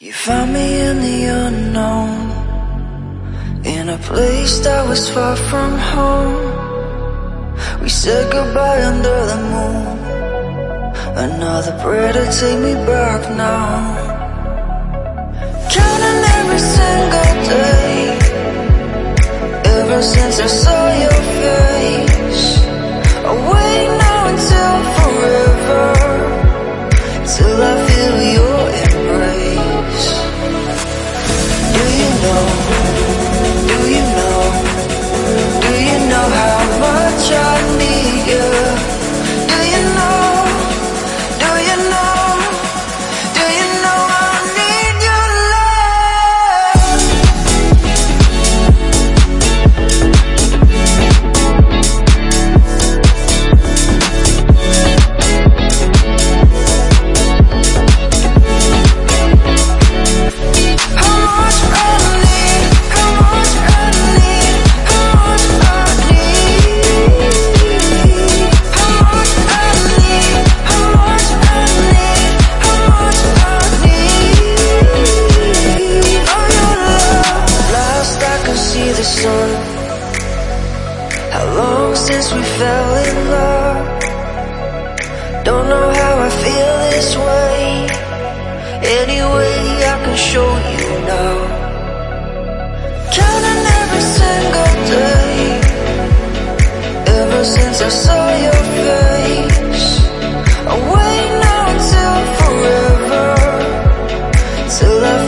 You found me in the unknown In a place that was far from home. We said goodbye under the moon. Another prayer to take me back now. Counting every single day Ever since I saw your How long since we fell in love? Don't know how I feel this way. Anyway, I can show you now. Counting every single day. Ever since I saw your face. I wait now until forever. Till I